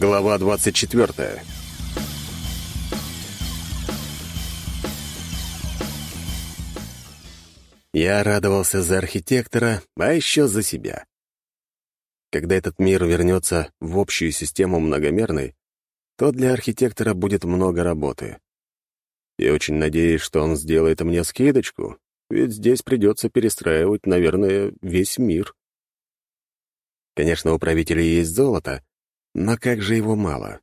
Глава 24 Я радовался за архитектора, а еще за себя. Когда этот мир вернется в общую систему многомерной, то для архитектора будет много работы. Я очень надеюсь, что он сделает мне скидочку, ведь здесь придется перестраивать, наверное, весь мир. Конечно, у правителей есть золото, но как же его мало?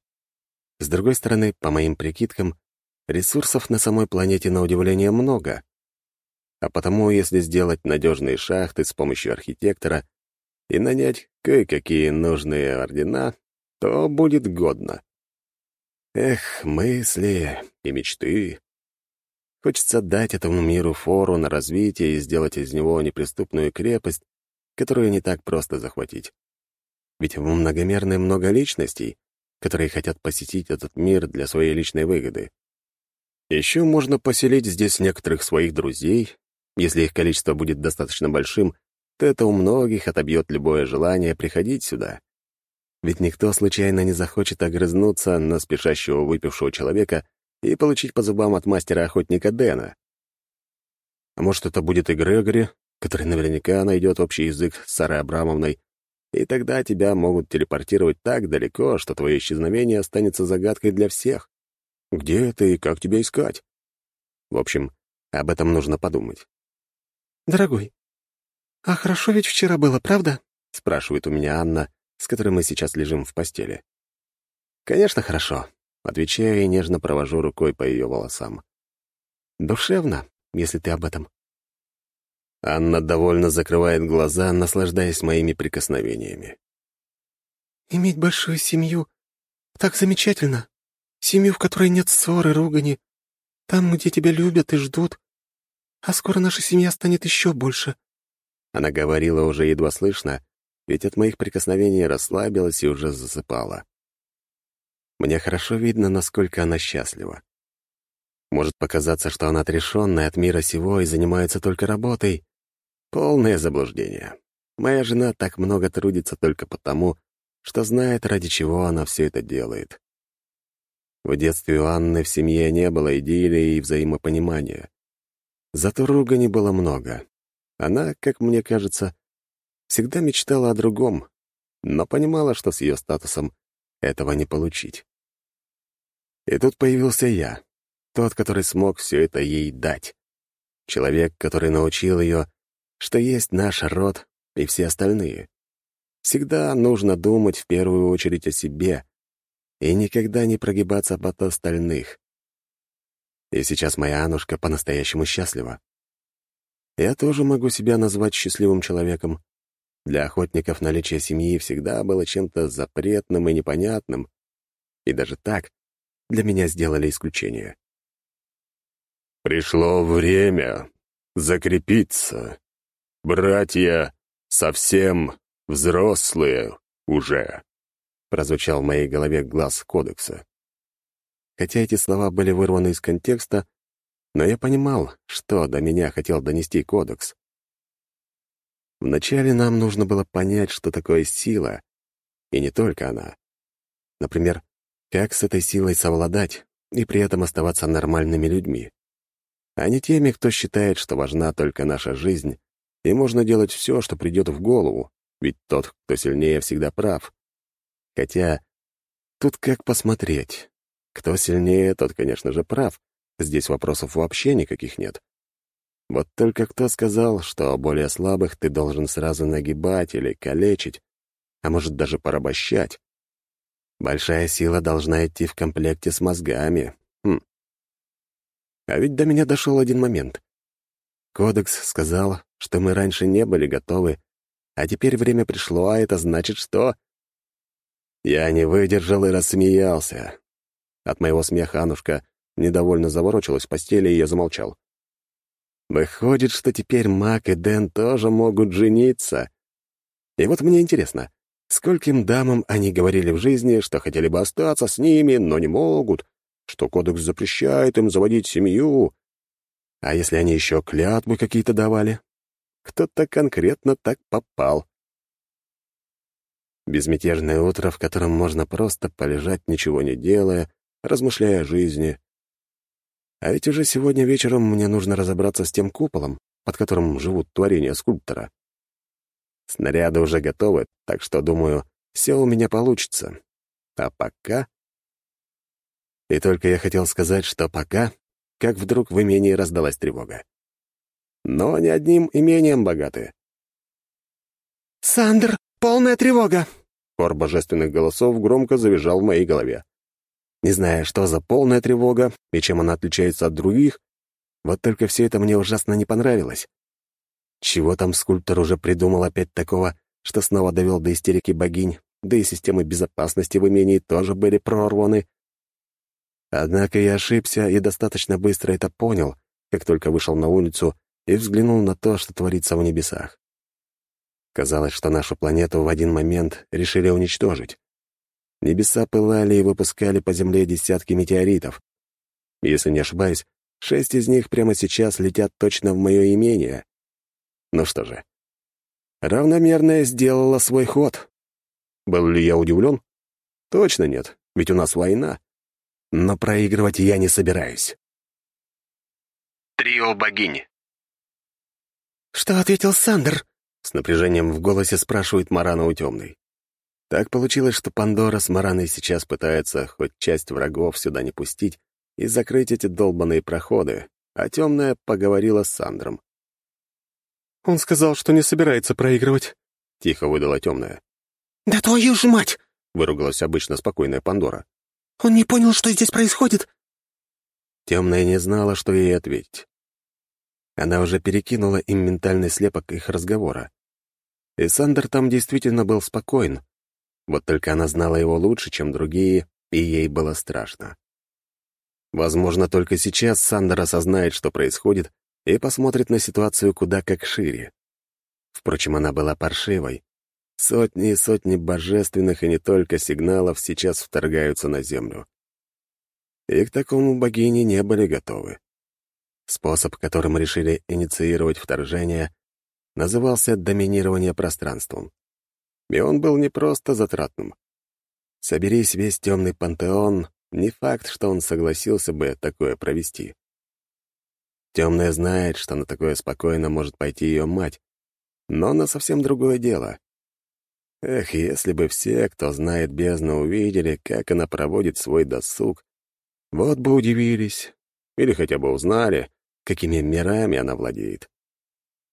С другой стороны, по моим прикидкам, ресурсов на самой планете на удивление много. А потому, если сделать надежные шахты с помощью архитектора и нанять кое-какие нужные ордена, то будет годно. Эх, мысли и мечты. Хочется дать этому миру фору на развитие и сделать из него неприступную крепость, которую не так просто захватить. Ведь в многомерной много личностей, которые хотят посетить этот мир для своей личной выгоды. Еще можно поселить здесь некоторых своих друзей. Если их количество будет достаточно большим, то это у многих отобьет любое желание приходить сюда. Ведь никто случайно не захочет огрызнуться на спешащего выпившего человека и получить по зубам от мастера-охотника Дэна. А может, это будет и Грегори, который наверняка найдет общий язык с Сарой Абрамовной и тогда тебя могут телепортировать так далеко, что твое исчезновение останется загадкой для всех. Где это и как тебя искать? В общем, об этом нужно подумать. «Дорогой, а хорошо ведь вчера было, правда?» — спрашивает у меня Анна, с которой мы сейчас лежим в постели. «Конечно, хорошо», — отвечаю и нежно провожу рукой по ее волосам. «Душевно, если ты об этом». Анна довольно закрывает глаза, наслаждаясь моими прикосновениями. «Иметь большую семью — так замечательно. Семью, в которой нет ссоры, ругани. Там, где тебя любят и ждут. А скоро наша семья станет еще больше». Она говорила уже едва слышно, ведь от моих прикосновений расслабилась и уже засыпала. Мне хорошо видно, насколько она счастлива. Может показаться, что она отрешенная от мира сего и занимается только работой, Полное заблуждение. Моя жена так много трудится только потому, что знает, ради чего она все это делает. В детстве у Анны в семье не было идиллии и взаимопонимания. Зато ругани было много. Она, как мне кажется, всегда мечтала о другом, но понимала, что с ее статусом этого не получить. И тут появился я, тот, который смог все это ей дать. Человек, который научил ее что есть наш род и все остальные. Всегда нужно думать в первую очередь о себе и никогда не прогибаться под остальных. И сейчас моя Анушка по-настоящему счастлива. Я тоже могу себя назвать счастливым человеком. Для охотников наличие семьи всегда было чем-то запретным и непонятным. И даже так для меня сделали исключение. «Пришло время закрепиться», «Братья совсем взрослые уже», — прозвучал в моей голове глаз кодекса. Хотя эти слова были вырваны из контекста, но я понимал, что до меня хотел донести кодекс. Вначале нам нужно было понять, что такое сила, и не только она. Например, как с этой силой совладать и при этом оставаться нормальными людьми, а не теми, кто считает, что важна только наша жизнь и можно делать все, что придет в голову, ведь тот, кто сильнее, всегда прав. Хотя тут как посмотреть. Кто сильнее, тот, конечно же, прав. Здесь вопросов вообще никаких нет. Вот только кто сказал, что более слабых ты должен сразу нагибать или калечить, а может даже порабощать? Большая сила должна идти в комплекте с мозгами. Хм. А ведь до меня дошел один момент. Кодекс сказал, что мы раньше не были готовы, а теперь время пришло, а это значит что? Я не выдержал и рассмеялся. От моего смеха Анушка недовольно заворочилась в постели, и я замолчал. Выходит, что теперь Мак и Дэн тоже могут жениться. И вот мне интересно, скольким дамам они говорили в жизни, что хотели бы остаться с ними, но не могут, что кодекс запрещает им заводить семью, а если они еще клятвы какие-то давали? Кто-то конкретно так попал. Безмятежное утро, в котором можно просто полежать, ничего не делая, размышляя о жизни. А ведь уже сегодня вечером мне нужно разобраться с тем куполом, под которым живут творения скульптора. Снаряды уже готовы, так что, думаю, все у меня получится. А пока... И только я хотел сказать, что пока, как вдруг в имении раздалась тревога. Но не одним имением богаты. «Сандр, полная тревога!» Хор божественных голосов громко завизжал в моей голове. Не зная, что за полная тревога и чем она отличается от других, вот только все это мне ужасно не понравилось. Чего там скульптор уже придумал опять такого, что снова довел до истерики богинь, да и системы безопасности в имении тоже были прорваны. Однако я ошибся и достаточно быстро это понял, как только вышел на улицу и взглянул на то, что творится в небесах. Казалось, что нашу планету в один момент решили уничтожить. Небеса пылали и выпускали по Земле десятки метеоритов. Если не ошибаюсь, шесть из них прямо сейчас летят точно в мое имение. Ну что же, равномерная сделала свой ход. Был ли я удивлен? Точно нет, ведь у нас война. Но проигрывать я не собираюсь. Трио богини. «Что ответил Сандер?» С напряжением в голосе спрашивает Марана у темной. Так получилось, что Пандора с Мараной сейчас пытаются хоть часть врагов сюда не пустить и закрыть эти долбанные проходы, а темная поговорила с Сандром. «Он сказал, что не собирается проигрывать», — тихо выдала темная. «Да твою ж мать!» — выругалась обычно спокойная Пандора. «Он не понял, что здесь происходит?» Темная не знала, что ей ответить. Она уже перекинула им ментальный слепок их разговора. И Сандер там действительно был спокоен. Вот только она знала его лучше, чем другие, и ей было страшно. Возможно, только сейчас Сандер осознает, что происходит, и посмотрит на ситуацию куда как шире. Впрочем, она была паршивой. Сотни и сотни божественных и не только сигналов сейчас вторгаются на Землю. И к такому богини не были готовы. Способ, которым решили инициировать вторжение, назывался доминирование пространством. И он был не просто затратным. Соберись весь темный пантеон, не факт, что он согласился бы такое провести. Темная знает, что на такое спокойно может пойти ее мать, но на совсем другое дело. Эх, если бы все, кто знает бездну, увидели, как она проводит свой досуг, вот бы удивились, или хотя бы узнали, какими мирами она владеет.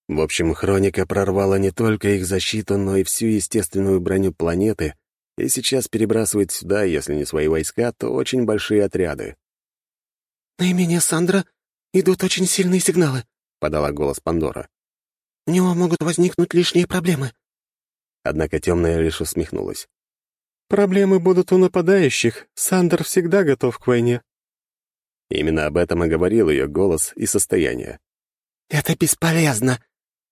В общем, Хроника прорвала не только их защиту, но и всю естественную броню планеты и сейчас перебрасывает сюда, если не свои войска, то очень большие отряды. «Наименее Сандра идут очень сильные сигналы», — подала голос Пандора. «У него могут возникнуть лишние проблемы». Однако темная лишь усмехнулась. «Проблемы будут у нападающих. Сандер всегда готов к войне». Именно об этом и говорил ее голос и состояние. «Это бесполезно.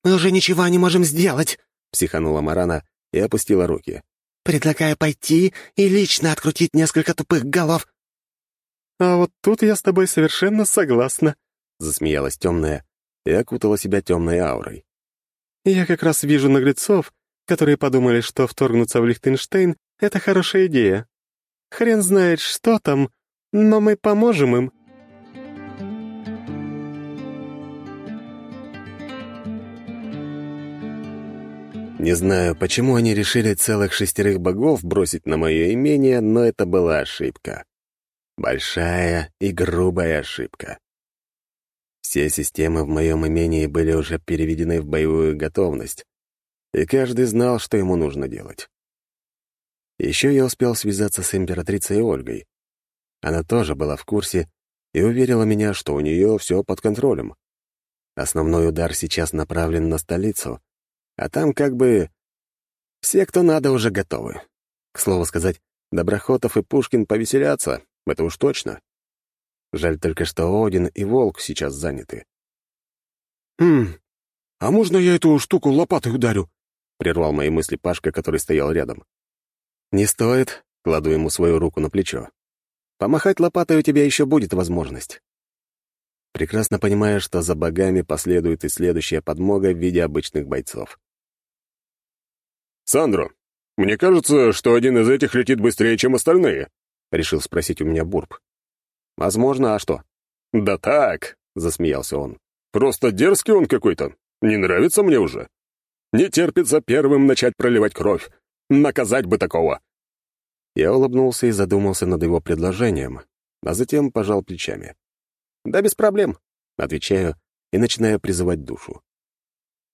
Мы уже ничего не можем сделать», — психанула Марана и опустила руки. «Предлагаю пойти и лично открутить несколько тупых голов». «А вот тут я с тобой совершенно согласна», — засмеялась темная и окутала себя темной аурой. «Я как раз вижу наглецов, которые подумали, что вторгнуться в Лихтенштейн — это хорошая идея. Хрен знает, что там, но мы поможем им». Не знаю, почему они решили целых шестерых богов бросить на мое имение, но это была ошибка. Большая и грубая ошибка. Все системы в моем имении были уже переведены в боевую готовность, и каждый знал, что ему нужно делать. Еще я успел связаться с императрицей Ольгой. Она тоже была в курсе и уверила меня, что у нее все под контролем. Основной удар сейчас направлен на столицу, а там как бы все, кто надо, уже готовы. К слову сказать, Доброхотов и Пушкин повеселятся, это уж точно. Жаль только, что Один и Волк сейчас заняты. «Хм, а можно я эту штуку лопатой ударю?» — прервал мои мысли Пашка, который стоял рядом. «Не стоит», — кладу ему свою руку на плечо. «Помахать лопатой у тебя еще будет возможность». Прекрасно понимая, что за богами последует и следующая подмога в виде обычных бойцов. «Сандро, Мне кажется, что один из этих летит быстрее, чем остальные», — решил спросить у меня Бурб. «Возможно, а что?» «Да так», — засмеялся он. «Просто дерзкий он какой-то. Не нравится мне уже. Не терпится первым начать проливать кровь. Наказать бы такого». Я улыбнулся и задумался над его предложением, а затем пожал плечами. «Да без проблем», — отвечаю и начинаю призывать душу.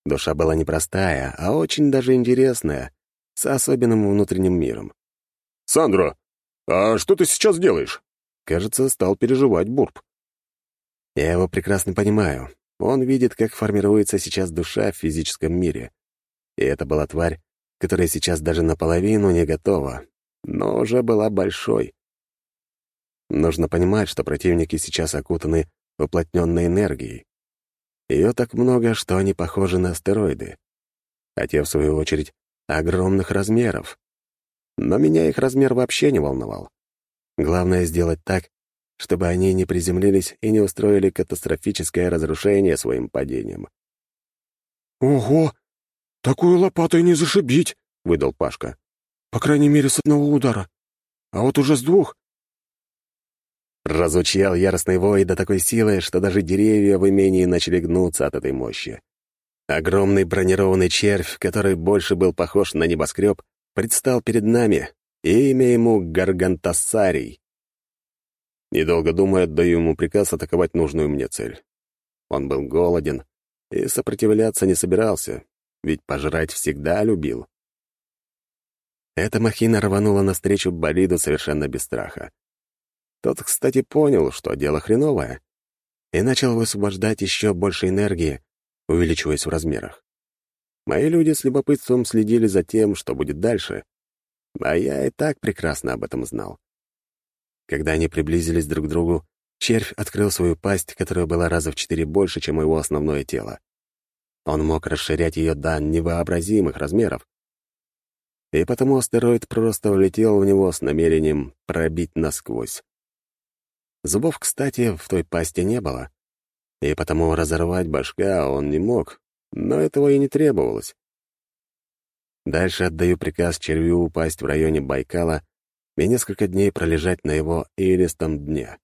Душа была непростая, а очень даже интересная, с особенным внутренним миром. «Сандра, а что ты сейчас делаешь?» Кажется, стал переживать Бурб. Я его прекрасно понимаю. Он видит, как формируется сейчас душа в физическом мире. И это была тварь, которая сейчас даже наполовину не готова, но уже была большой. Нужно понимать, что противники сейчас окутаны уплотненной энергией. Ее так много, что они похожи на астероиды. А те, в свою очередь, огромных размеров. Но меня их размер вообще не волновал. Главное — сделать так, чтобы они не приземлились и не устроили катастрофическое разрушение своим падением. «Ого! Такую лопатой не зашибить!» — выдал Пашка. «По крайней мере, с одного удара. А вот уже с двух Разучал яростный вой до такой силы, что даже деревья в имении начали гнуться от этой мощи. Огромный бронированный червь, который больше был похож на небоскреб, предстал перед нами, и имя ему Гаргантассарий. Недолго думая, отдаю ему приказ атаковать нужную мне цель. Он был голоден и сопротивляться не собирался, ведь пожрать всегда любил. Эта махина рванула навстречу болиду совершенно без страха. Тот, кстати, понял, что дело хреновое, и начал высвобождать еще больше энергии, увеличиваясь в размерах. Мои люди с любопытством следили за тем, что будет дальше, а я и так прекрасно об этом знал. Когда они приблизились друг к другу, червь открыл свою пасть, которая была раза в четыре больше, чем его основное тело. Он мог расширять ее до невообразимых размеров, и потому астероид просто влетел в него с намерением пробить насквозь. Зубов, кстати, в той пасти не было, и потому разорвать башка он не мог, но этого и не требовалось. Дальше отдаю приказ червю упасть в районе Байкала и несколько дней пролежать на его илистом дне.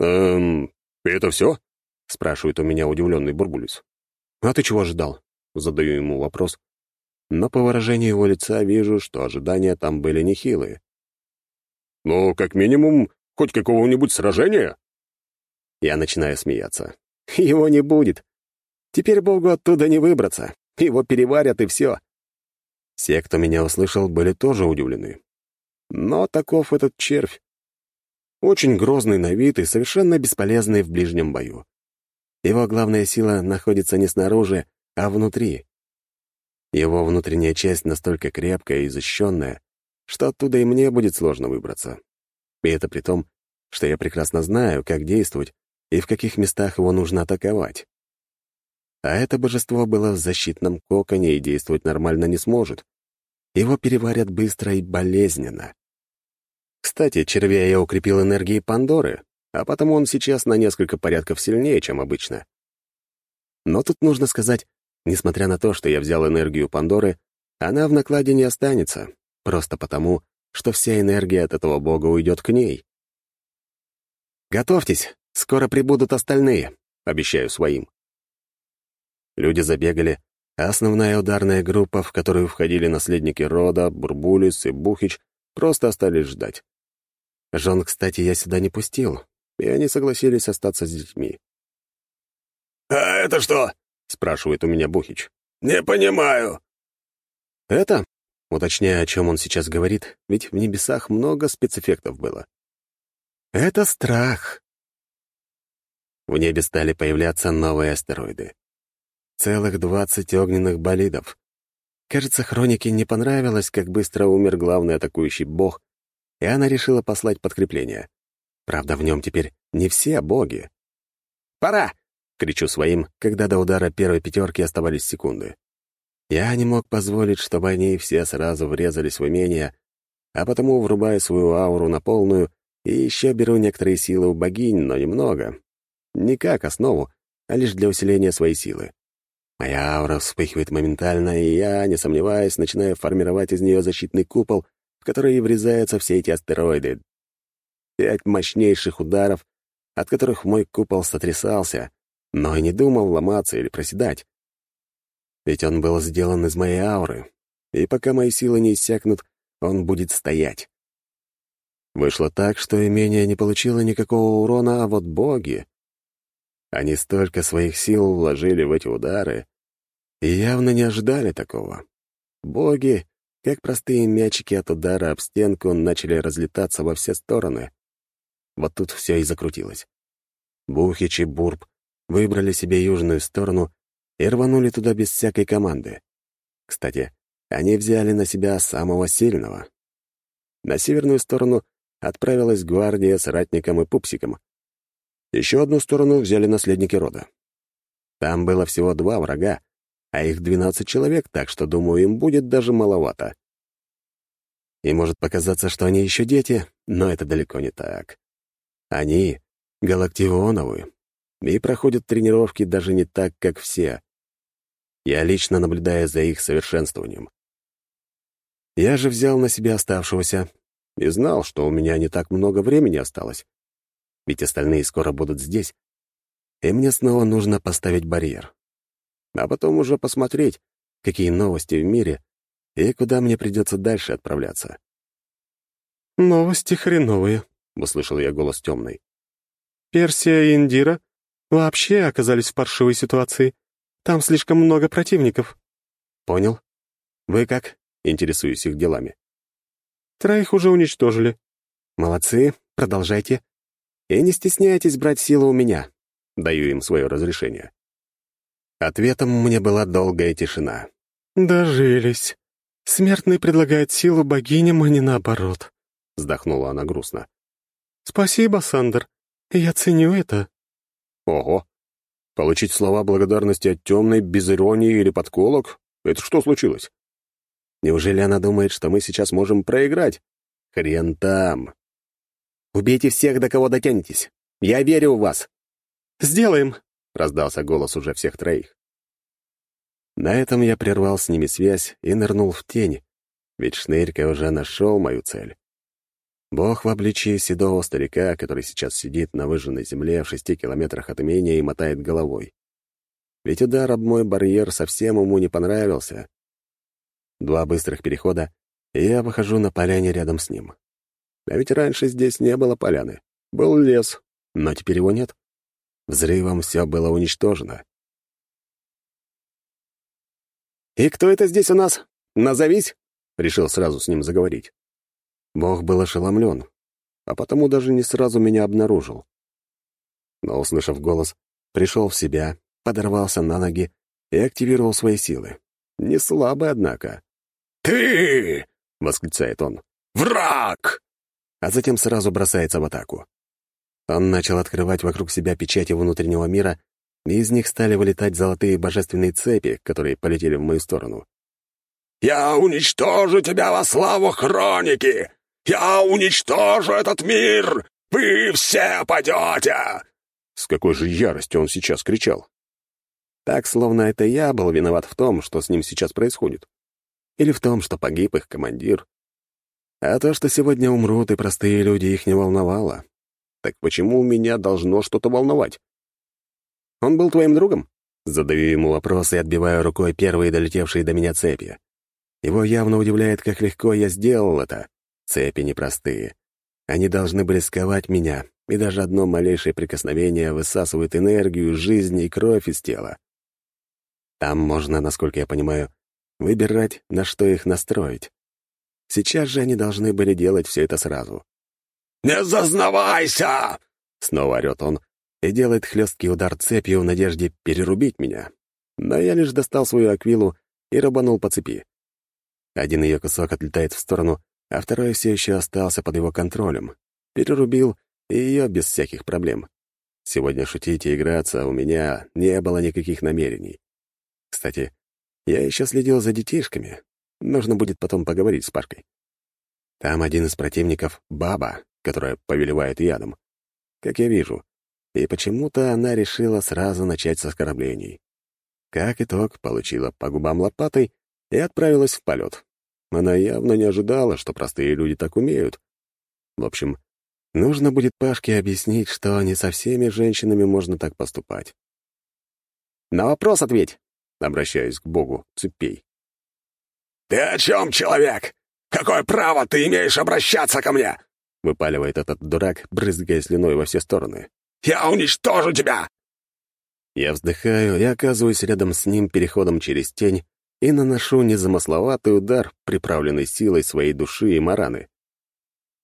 «Эм, это все?» — спрашивает у меня удивленный Бурбулис. «А ты чего ожидал?» — задаю ему вопрос. Но по выражению его лица вижу, что ожидания там были нехилые. «Ну, как минимум, Хоть какого-нибудь сражения?» Я начинаю смеяться. «Его не будет. Теперь Богу оттуда не выбраться. Его переварят, и все». Все, кто меня услышал, были тоже удивлены. Но таков этот червь. Очень грозный на вид и совершенно бесполезный в ближнем бою. Его главная сила находится не снаружи, а внутри. Его внутренняя часть настолько крепкая и защищенная, что оттуда и мне будет сложно выбраться. И это при том, что я прекрасно знаю, как действовать и в каких местах его нужно атаковать. А это божество было в защитном коконе и действовать нормально не сможет. Его переварят быстро и болезненно. Кстати, червя я укрепил энергией Пандоры, а потому он сейчас на несколько порядков сильнее, чем обычно. Но тут нужно сказать, несмотря на то, что я взял энергию Пандоры, она в накладе не останется, просто потому, что вся энергия от этого бога уйдет к ней. «Готовьтесь, скоро прибудут остальные», — обещаю своим. Люди забегали, а основная ударная группа, в которую входили наследники рода, Бурбулис и Бухич, просто остались ждать. Жен, кстати, я сюда не пустил, и они согласились остаться с детьми. «А это что?» — спрашивает у меня Бухич. «Не понимаю». «Это?» Уточняя, о чем он сейчас говорит, ведь в небесах много спецэффектов было. Это страх. В небе стали появляться новые астероиды. Целых двадцать огненных болидов. Кажется, Хронике не понравилось, как быстро умер главный атакующий бог, и она решила послать подкрепление. Правда, в нем теперь не все боги. «Пора!» — кричу своим, когда до удара первой пятерки оставались секунды. Я не мог позволить, чтобы они все сразу врезались в имение, а потому врубаю свою ауру на полную и еще беру некоторые силы у богинь, но немного. Не как основу, а лишь для усиления своей силы. Моя аура вспыхивает моментально, и я, не сомневаясь, начинаю формировать из нее защитный купол, в который врезаются все эти астероиды. Пять мощнейших ударов, от которых мой купол сотрясался, но и не думал ломаться или проседать. Ведь он был сделан из моей ауры, и пока мои силы не иссякнут, он будет стоять. Вышло так, что имение не получило никакого урона, а вот боги... Они столько своих сил вложили в эти удары и явно не ожидали такого. Боги, как простые мячики от удара об стенку, начали разлетаться во все стороны. Вот тут все и закрутилось. Бухич и Бурб выбрали себе южную сторону и рванули туда без всякой команды. Кстати, они взяли на себя самого сильного. На северную сторону отправилась гвардия с ратником и пупсиком. Еще одну сторону взяли наследники рода. Там было всего два врага, а их двенадцать человек, так что, думаю, им будет даже маловато. И может показаться, что они еще дети, но это далеко не так. Они — галактионовы, и проходят тренировки даже не так, как все. Я лично наблюдаю за их совершенствованием. Я же взял на себя оставшегося и знал, что у меня не так много времени осталось, ведь остальные скоро будут здесь, и мне снова нужно поставить барьер. А потом уже посмотреть, какие новости в мире и куда мне придется дальше отправляться. «Новости хреновые», — услышал я голос темный. «Персия и Индира вообще оказались в паршивой ситуации. Там слишком много противников». «Понял. Вы как?» — интересуюсь их делами. «Троих уже уничтожили». «Молодцы, продолжайте. И не стесняйтесь брать силу у меня». Даю им свое разрешение. Ответом мне была долгая тишина. «Дожились. Смертный предлагает силу богиням, а не наоборот», — вздохнула она грустно. «Спасибо, Сандер. Я ценю это». Ого. Получить слова благодарности от темной без иронии или подколок? Это что случилось? Неужели она думает, что мы сейчас можем проиграть? Хрен там. Убейте всех, до кого дотянетесь. Я верю в вас. Сделаем, — раздался голос уже всех троих. На этом я прервал с ними связь и нырнул в тень, ведь Шнырька уже нашел мою цель. Бог в обличии седого старика, который сейчас сидит на выжженной земле в шести километрах от имения и мотает головой. Ведь удар об мой барьер совсем ему не понравился. Два быстрых перехода, и я выхожу на поляне рядом с ним. А ведь раньше здесь не было поляны. Был лес, но теперь его нет. Взрывом все было уничтожено. «И кто это здесь у нас? Назовись!» — решил сразу с ним заговорить. Бог был ошеломлен, а потому даже не сразу меня обнаружил. Но, услышав голос, пришел в себя, подорвался на ноги и активировал свои силы. Не слабый, однако. «Ты!» — восклицает он. «Враг!» А затем сразу бросается в атаку. Он начал открывать вокруг себя печати внутреннего мира, и из них стали вылетать золотые божественные цепи, которые полетели в мою сторону. «Я уничтожу тебя во славу Хроники! Я уничтожу этот мир! Вы все падете!» С какой же яростью он сейчас кричал. Так, словно это я был виноват в том, что с ним сейчас происходит. Или в том, что погиб их командир. А то, что сегодня умрут и простые люди, их не волновало. Так почему меня должно что-то волновать? Он был твоим другом? Задаю ему вопрос и отбиваю рукой первые долетевшие до меня цепи. Его явно удивляет, как легко я сделал это. Цепи непростые. Они должны были сковать меня, и даже одно малейшее прикосновение высасывает энергию, жизнь и кровь из тела. Там можно, насколько я понимаю, выбирать, на что их настроить. Сейчас же они должны были делать все это сразу. «Не зазнавайся!» — снова орёт он и делает хлесткий удар цепью в надежде перерубить меня. Но я лишь достал свою аквилу и рубанул по цепи. Один ее кусок отлетает в сторону, а второй все еще остался под его контролем. Перерубил и ее без всяких проблем. Сегодня шутить и играться у меня не было никаких намерений. Кстати, я еще следил за детишками. Нужно будет потом поговорить с Пашкой. Там один из противников — баба, которая повелевает ядом. Как я вижу. И почему-то она решила сразу начать с оскорблений. Как итог, получила по губам лопатой и отправилась в полет. Она явно не ожидала, что простые люди так умеют. В общем, нужно будет Пашке объяснить, что не со всеми женщинами можно так поступать. «На вопрос ответь!» — обращаюсь к богу цепей. «Ты о чем, человек? Какое право ты имеешь обращаться ко мне?» — выпаливает этот дурак, брызгая слюной во все стороны. «Я уничтожу тебя!» Я вздыхаю и оказываюсь рядом с ним переходом через тень и наношу незамысловатый удар, приправленный силой своей души и мараны.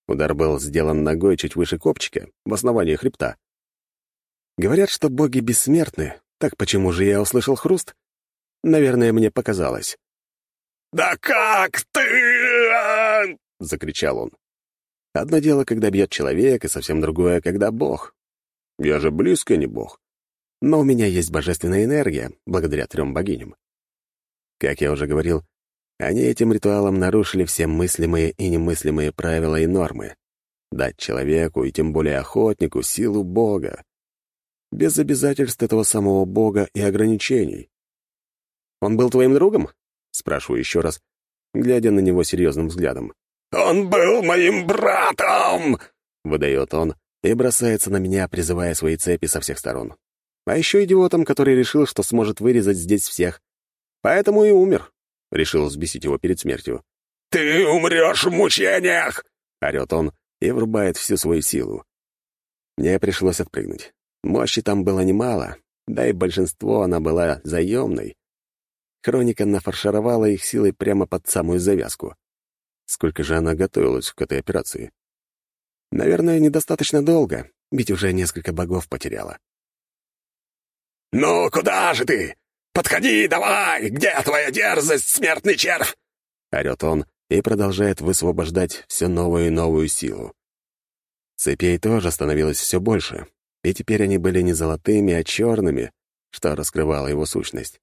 Удар был сделан ногой чуть выше копчика, в основании хребта. Говорят, что боги бессмертны, так почему же я услышал хруст? Наверное, мне показалось. «Да как ты?» — закричал он. Одно дело, когда бьет человек, и совсем другое, когда бог. Я же близко не бог. Но у меня есть божественная энергия, благодаря трем богиням. Как я уже говорил, они этим ритуалом нарушили все мыслимые и немыслимые правила и нормы. Дать человеку, и тем более охотнику, силу Бога. Без обязательств этого самого Бога и ограничений. «Он был твоим другом?» — спрашиваю еще раз, глядя на него серьезным взглядом. «Он был моим братом!» — выдает он и бросается на меня, призывая свои цепи со всех сторон. А еще идиотом, который решил, что сможет вырезать здесь всех. Поэтому и умер. Решил взбесить его перед смертью. «Ты умрешь в мучениях!» — орет он и врубает всю свою силу. Мне пришлось отпрыгнуть. Мощи там было немало, да и большинство она была заемной. Хроника нафаршировала их силой прямо под самую завязку. Сколько же она готовилась к этой операции? Наверное, недостаточно долго, ведь уже несколько богов потеряла. «Ну, куда же ты? Подходи, давай! Где твоя дерзость, смертный червь?» — орёт он и продолжает высвобождать все новую и новую силу. Цепей тоже становилось все больше, и теперь они были не золотыми, а черными, что раскрывало его сущность.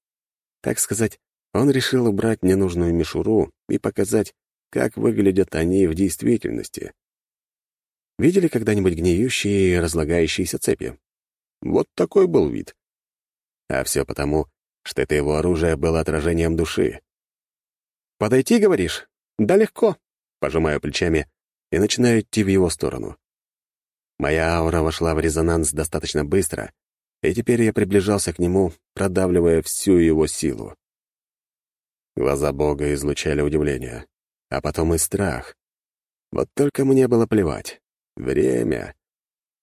Так сказать, он решил убрать ненужную мишуру и показать, как выглядят они в действительности. Видели когда-нибудь гниющие и разлагающиеся цепи? Вот такой был вид. А все потому, что это его оружие было отражением души. «Подойти, говоришь? Да легко!» Пожимаю плечами и начинаю идти в его сторону. Моя аура вошла в резонанс достаточно быстро, и теперь я приближался к нему, продавливая всю его силу. Глаза Бога излучали удивление а потом и страх. Вот только мне было плевать. Время.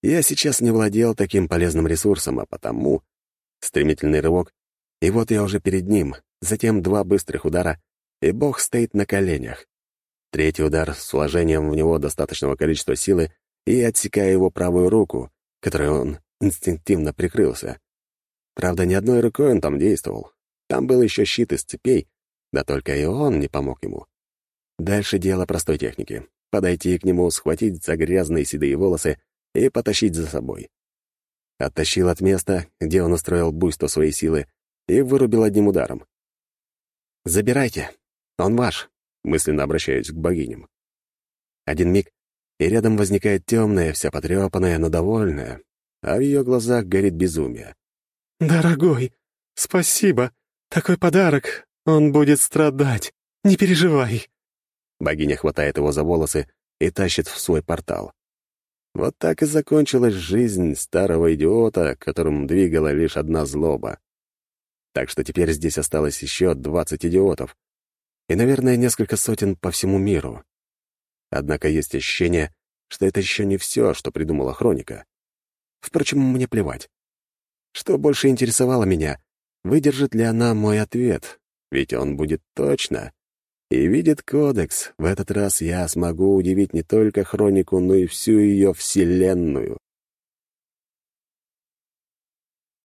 Я сейчас не владел таким полезным ресурсом, а потому... Стремительный рывок, и вот я уже перед ним, затем два быстрых удара, и бог стоит на коленях. Третий удар с вложением в него достаточного количества силы и отсекая его правую руку, которой он инстинктивно прикрылся. Правда, ни одной рукой он там действовал. Там был еще щит из цепей, да только и он не помог ему. Дальше дело простой техники. Подойти к нему, схватить за грязные седые волосы и потащить за собой. Оттащил от места, где он устроил буйство своей силы, и вырубил одним ударом. «Забирайте. Он ваш», — мысленно обращаюсь к богиням. Один миг, и рядом возникает темная, вся потрепанная, но довольная, а в ее глазах горит безумие. «Дорогой, спасибо. Такой подарок. Он будет страдать. Не переживай». Богиня хватает его за волосы и тащит в свой портал. Вот так и закончилась жизнь старого идиота, которым двигала лишь одна злоба. Так что теперь здесь осталось еще двадцать идиотов. И, наверное, несколько сотен по всему миру. Однако есть ощущение, что это еще не все, что придумала Хроника. Впрочем, мне плевать. Что больше интересовало меня, выдержит ли она мой ответ, ведь он будет точно и видит кодекс, в этот раз я смогу удивить не только Хронику, но и всю ее вселенную.